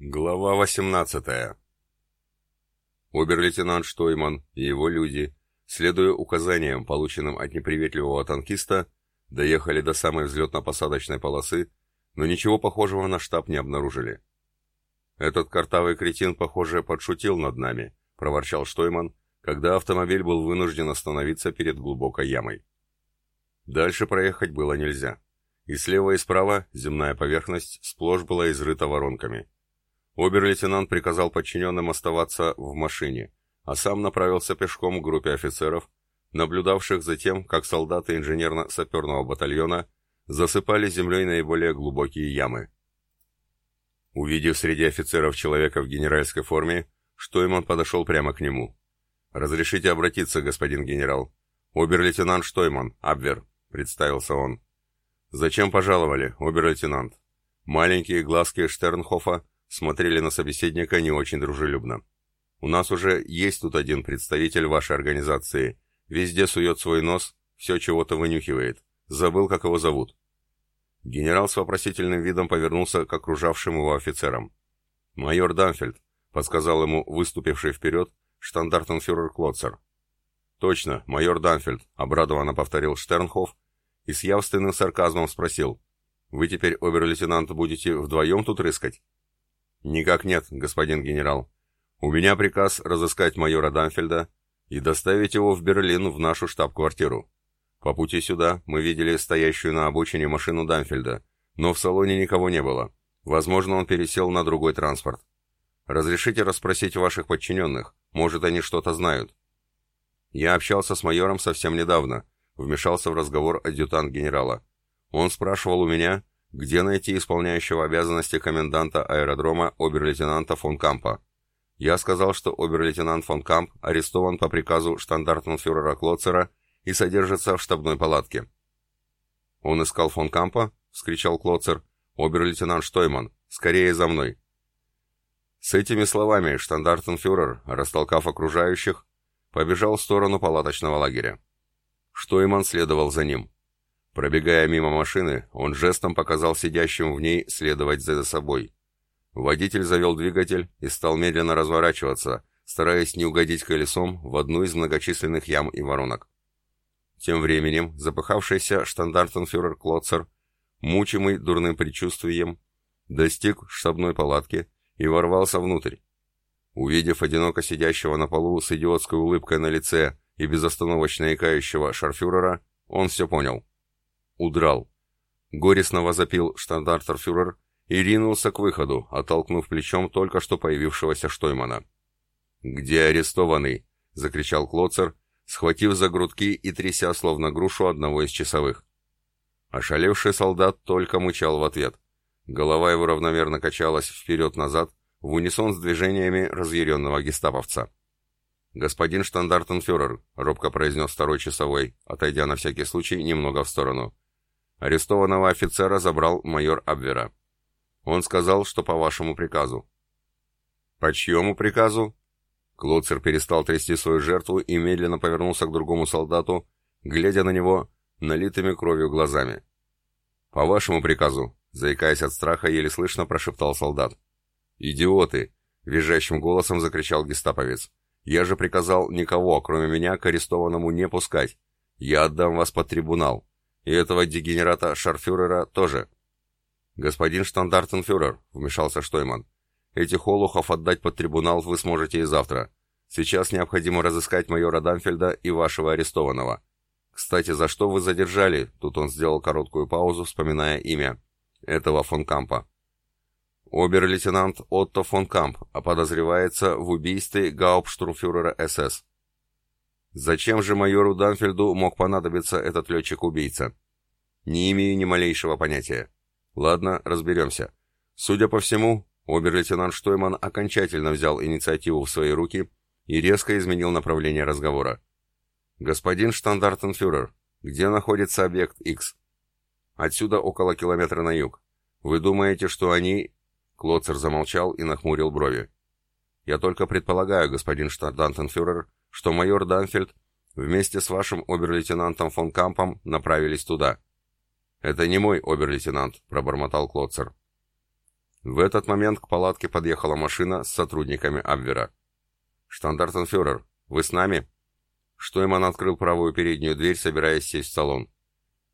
Глава 18 Обер-лейтенант Штойман и его люди, следуя указаниям, полученным от неприветливого танкиста, доехали до самой взлетно-посадочной полосы, но ничего похожего на штаб не обнаружили. «Этот картавый кретин, похоже, подшутил над нами», — проворчал Штойман, когда автомобиль был вынужден остановиться перед глубокой ямой. Дальше проехать было нельзя. И слева и справа земная поверхность сплошь была изрыта воронками. Обер-лейтенант приказал подчиненным оставаться в машине, а сам направился пешком к группе офицеров, наблюдавших за тем, как солдаты инженерно-саперного батальона засыпали землей наиболее глубокие ямы. Увидев среди офицеров человека в генеральской форме, Штойман подошел прямо к нему. «Разрешите обратиться, господин генерал?» «Обер-лейтенант Штойман, Абвер», — представился он. «Зачем пожаловали, обер-лейтенант?» Маленькие глазки Штернхофа смотрели на собеседника не очень дружелюбно. «У нас уже есть тут один представитель вашей организации. Везде сует свой нос, все чего-то вынюхивает. Забыл, как его зовут». Генерал с вопросительным видом повернулся к окружавшим его офицерам. «Майор Дамфельд», — подсказал ему выступивший вперед штандартенфюрер Клоцер. «Точно, майор Дамфельд», — обрадованно повторил Штернхоф и с явственным сарказмом спросил. «Вы теперь, обер-лейтенант, будете вдвоем тут рыскать?» «Никак нет, господин генерал. У меня приказ разыскать майора Дамфельда и доставить его в Берлин в нашу штаб-квартиру. По пути сюда мы видели стоящую на обочине машину Дамфельда, но в салоне никого не было. Возможно, он пересел на другой транспорт. Разрешите расспросить ваших подчиненных, может, они что-то знают». «Я общался с майором совсем недавно», — вмешался в разговор адъютант генерала. «Он спрашивал у меня, где найти исполняющего обязанности коменданта аэродрома обер-лейтенанта фон Кампа. Я сказал, что обер-лейтенант фон Камп арестован по приказу штандартенфюрера Клоцера и содержится в штабной палатке. «Он искал фон Кампа?» — вскричал Клоцер. «Обер-лейтенант Штойман, скорее за мной!» С этими словами штандартенфюрер, растолкав окружающих, побежал в сторону палаточного лагеря. Штойман следовал за ним. Пробегая мимо машины, он жестом показал сидящим в ней следовать за собой. Водитель завел двигатель и стал медленно разворачиваться, стараясь не угодить колесом в одну из многочисленных ям и воронок. Тем временем запыхавшийся штандартенфюрер Клоцер, мучимый дурным предчувствием, достиг штабной палатки и ворвался внутрь. Увидев одиноко сидящего на полу с идиотской улыбкой на лице и безостановочно икающего шарфюрера, он все понял. Удрал. Горестно возопил штандартерфюрер и ринулся к выходу, оттолкнув плечом только что появившегося Штоймана. «Где арестованный?» — закричал Клоцер, схватив за грудки и тряся словно грушу одного из часовых. Ошалевший солдат только мычал в ответ. Голова его равномерно качалась вперед-назад, в унисон с движениями разъяренного гестаповца. «Господин штандартенфюрер», — робко произнес второй часовой, отойдя на всякий случай немного в сторону, Арестованного офицера забрал майор Абвера. Он сказал, что по вашему приказу. По чьему приказу? Клоцер перестал трясти свою жертву и медленно повернулся к другому солдату, глядя на него налитыми кровью глазами. «По вашему приказу», — заикаясь от страха, еле слышно прошептал солдат. «Идиоты!» — визжащим голосом закричал гестаповец. «Я же приказал никого, кроме меня, к арестованному не пускать. Я отдам вас под трибунал. И этого дегенерата Шарфюрера тоже. Господин штандартенфюрер, вмешался Штойман, этих олухов отдать под трибунал вы сможете и завтра. Сейчас необходимо разыскать майора Дамфельда и вашего арестованного. Кстати, за что вы задержали? Тут он сделал короткую паузу, вспоминая имя этого фон Кампа. Обер-лейтенант Отто фон Камп, а подозревается в убийстве гауптштурмфюрера СС. Зачем же майору Дамфельду мог понадобиться этот летчик-убийца? Не имею ни малейшего понятия. Ладно, разберемся. Судя по всему, обер-лейтенант Штойман окончательно взял инициативу в свои руки и резко изменил направление разговора. «Господин штандартенфюрер, где находится объект X?» «Отсюда около километра на юг. Вы думаете, что они...» Клоцер замолчал и нахмурил брови. «Я только предполагаю, господин штандартенфюрер, что майор Данфельд вместе с вашим обер-лейтенантом фон Кампом направились туда. «Это не мой обер-лейтенант», — пробормотал Клотцер. В этот момент к палатке подъехала машина с сотрудниками Абвера. «Штандартенфюрер, вы с нами?» Штойман открыл правую переднюю дверь, собираясь сесть в салон.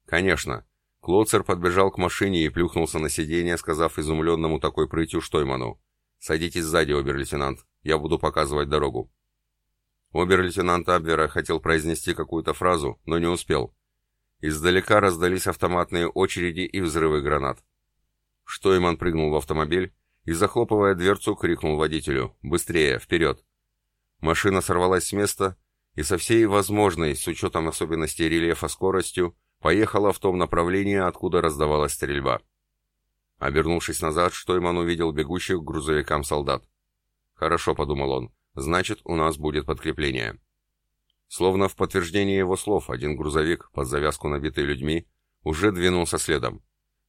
«Конечно». Клоцер подбежал к машине и плюхнулся на сиденье, сказав изумленному такой прытью Штойману. «Садитесь сзади, обер-лейтенант. Я буду показывать дорогу». Обер-лейтенант Абвера хотел произнести какую-то фразу, но не успел. Издалека раздались автоматные очереди и взрывы гранат. Штойман прыгнул в автомобиль и, захлопывая дверцу, крикнул водителю «Быстрее, вперед!». Машина сорвалась с места и со всей возможной, с учетом особенностей рельефа скоростью, поехала в том направлении, откуда раздавалась стрельба. Обернувшись назад, Штойман увидел бегущих к грузовикам солдат. «Хорошо», — подумал он, — «значит, у нас будет подкрепление». Словно в подтверждение его слов, один грузовик, под завязку набитый людьми, уже двинулся следом.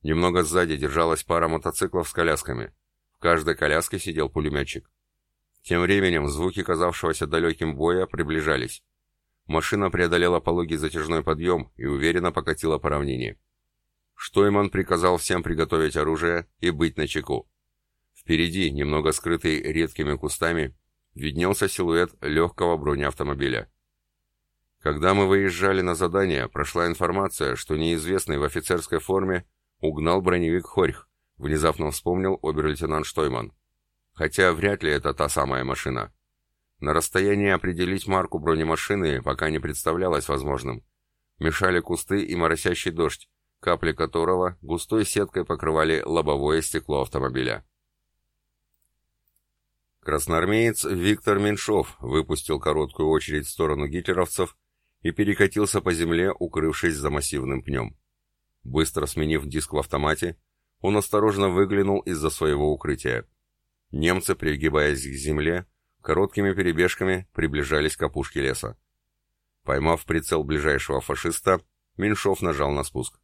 Немного сзади держалась пара мотоциклов с колясками. В каждой коляске сидел пулеметчик. Тем временем звуки казавшегося далеким боя приближались. Машина преодолела пологий затяжной подъем и уверенно покатила по равнине. Штойман приказал всем приготовить оружие и быть начеку. Впереди, немного скрытый редкими кустами, виднелся силуэт легкого бронеавтомобиля. Когда мы выезжали на задание, прошла информация, что неизвестный в офицерской форме угнал броневик Хорьх, внезапно вспомнил обер-лейтенант Штойман. Хотя вряд ли это та самая машина. На расстоянии определить марку бронемашины пока не представлялось возможным. Мешали кусты и моросящий дождь, капли которого густой сеткой покрывали лобовое стекло автомобиля. Красноармеец Виктор Меньшов выпустил короткую очередь в сторону гитлеровцев и перекатился по земле, укрывшись за массивным пнем. Быстро сменив диск в автомате, он осторожно выглянул из-за своего укрытия. Немцы, пригибаясь к земле, короткими перебежками приближались к опушке леса. Поймав прицел ближайшего фашиста, Меньшов нажал на спуск.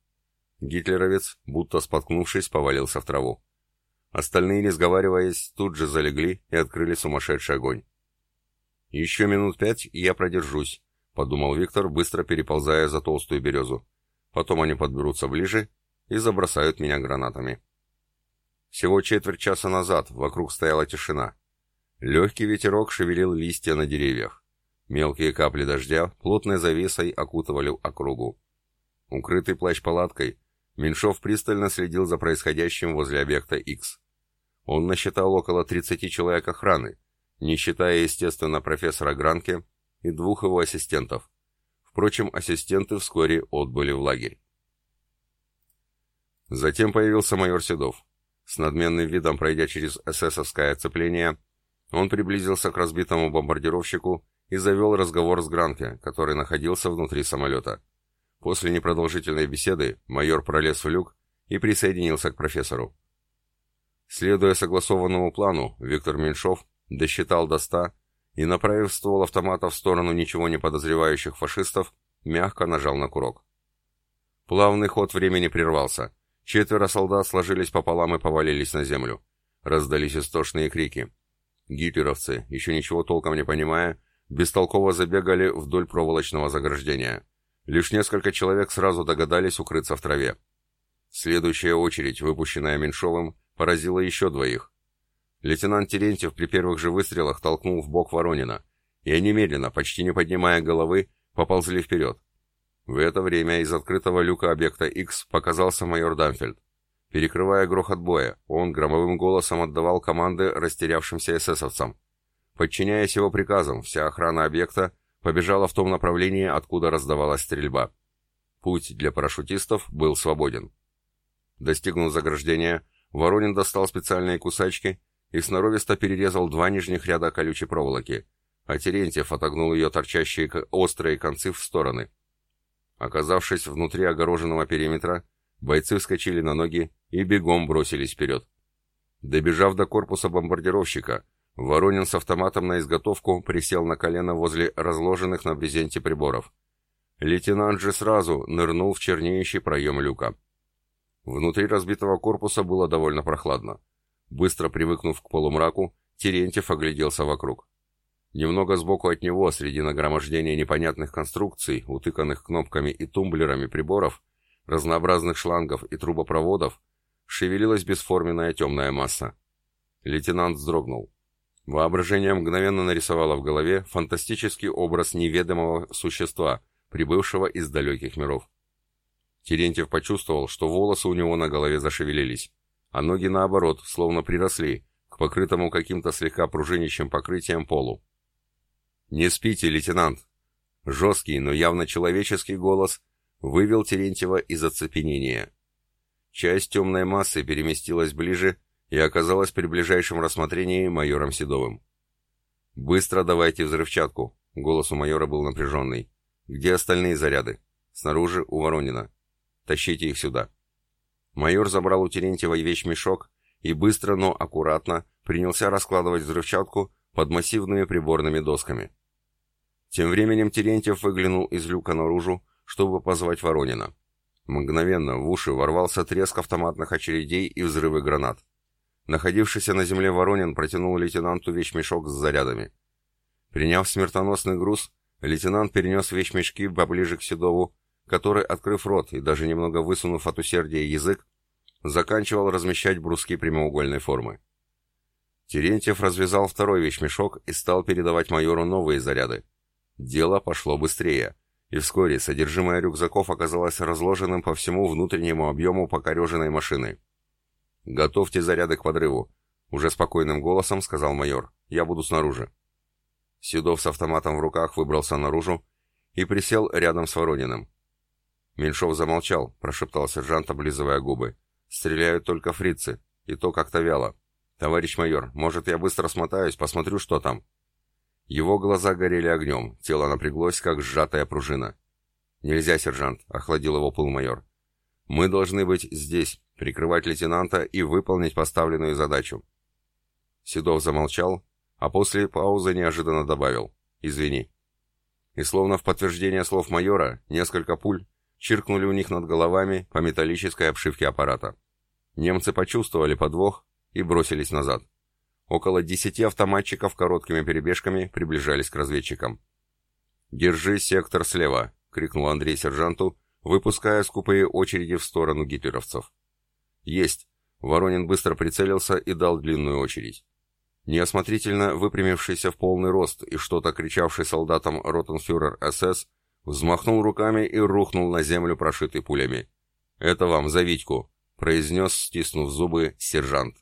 Гитлеровец, будто споткнувшись, повалился в траву. Остальные, не сговариваясь, тут же залегли и открыли сумасшедший огонь. «Еще минут пять, и я продержусь», — подумал Виктор, быстро переползая за толстую березу. «Потом они подберутся ближе и забросают меня гранатами». Всего четверть часа назад вокруг стояла тишина. Легкий ветерок шевелил листья на деревьях. Мелкие капли дождя плотной завесой окутывали округу. Укрытый плащ-палаткой, Меньшов пристально следил за происходящим возле объекта X. Он насчитал около 30 человек охраны, не считая, естественно, профессора Гранке и двух его ассистентов. Впрочем, ассистенты вскоре отбыли в лагерь. Затем появился майор Седов. С надменным видом пройдя через эсэсовское оцепление, он приблизился к разбитому бомбардировщику и завел разговор с Гранке, который находился внутри самолета. После непродолжительной беседы майор пролез в люк и присоединился к профессору. Следуя согласованному плану, Виктор Меньшов досчитал до ста и, направив ствол автомата в сторону ничего не подозревающих фашистов, мягко нажал на курок. Плавный ход времени прервался. Четверо солдат сложились пополам и повалились на землю. Раздались истошные крики. Гитлеровцы, еще ничего толком не понимая, бестолково забегали вдоль проволочного заграждения. Лишь несколько человек сразу догадались укрыться в траве. Следующая очередь, выпущенная Меньшовым, поразила еще двоих. Лейтенант Терентьев при первых же выстрелах толкнул в бок Воронина, и они медленно, почти не поднимая головы, поползли вперед. В это время из открытого люка объекта X показался майор Дамфельд. Перекрывая грохот боя, он громовым голосом отдавал команды растерявшимся эсэсовцам. Подчиняясь его приказам, вся охрана объекта побежала в том направлении, откуда раздавалась стрельба. Путь для парашютистов был свободен. Достигнув заграждения, Воронин достал специальные кусачки и сноровисто перерезал два нижних ряда колючей проволоки, а Терентьев отогнул ее торчащие острые концы в стороны. Оказавшись внутри огороженного периметра, бойцы вскочили на ноги и бегом бросились вперед. Добежав до корпуса бомбардировщика, Воронин с автоматом на изготовку присел на колено возле разложенных на брезенте приборов. Лейтенант же сразу нырнул в чернеющий проем люка. Внутри разбитого корпуса было довольно прохладно. Быстро привыкнув к полумраку, Терентьев огляделся вокруг. Немного сбоку от него, среди нагромождения непонятных конструкций, утыканных кнопками и тумблерами приборов, разнообразных шлангов и трубопроводов, шевелилась бесформенная темная масса. Лейтенант вздрогнул. Воображение мгновенно нарисовало в голове фантастический образ неведомого существа, прибывшего из далеких миров. Терентьев почувствовал, что волосы у него на голове зашевелились, а ноги наоборот, словно приросли, к покрытому каким-то слегка пружинищем покрытием полу. «Не спите, лейтенант!» Жесткий, но явно человеческий голос вывел Терентьева из оцепенения. Часть темной массы переместилась ближе и оказалась при ближайшем рассмотрении майором Седовым. «Быстро давайте взрывчатку!» — голос у майора был напряженный. «Где остальные заряды?» «Снаружи, у Воронина. Тащите их сюда». Майор забрал у Терентьева вещмешок и быстро, но аккуратно принялся раскладывать взрывчатку под массивными приборными досками. Тем временем Терентьев выглянул из люка наружу, чтобы позвать Воронина. Мгновенно в уши ворвался треск автоматных очередей и взрывы гранат. Находившийся на земле Воронин протянул лейтенанту вещмешок с зарядами. Приняв смертоносный груз, лейтенант перенес вещмешки поближе к Седову, который, открыв рот и даже немного высунув от усердия язык, заканчивал размещать бруски прямоугольной формы. Терентьев развязал второй вещмешок и стал передавать майору новые заряды. Дело пошло быстрее и вскоре содержимое рюкзаков оказалось разложенным по всему внутреннему объему покореженной машины. «Готовьте заряды к подрыву», — уже спокойным голосом сказал майор. «Я буду снаружи». Седов с автоматом в руках выбрался наружу и присел рядом с Ворониным. Меньшов замолчал, прошептал сержант, облизывая губы. «Стреляют только фрицы, и то как-то вяло. Товарищ майор, может, я быстро смотаюсь, посмотрю, что там?» Его глаза горели огнем, тело напряглось, как сжатая пружина. «Нельзя, сержант», — охладил его пыл майор. «Мы должны быть здесь, прикрывать лейтенанта и выполнить поставленную задачу». Седов замолчал, а после паузы неожиданно добавил «Извини». И словно в подтверждение слов майора, несколько пуль чиркнули у них над головами по металлической обшивке аппарата. Немцы почувствовали подвох и бросились назад. Около десяти автоматчиков короткими перебежками приближались к разведчикам. «Держи сектор слева!» — крикнул Андрей сержанту, выпуская скупые очереди в сторону гитлеровцев. «Есть!» — Воронин быстро прицелился и дал длинную очередь. Неосмотрительно выпрямившийся в полный рост и что-то кричавший солдатам ротенфюрер СС взмахнул руками и рухнул на землю, прошитый пулями. «Это вам за Витьку!» — произнес, стиснув зубы, сержант.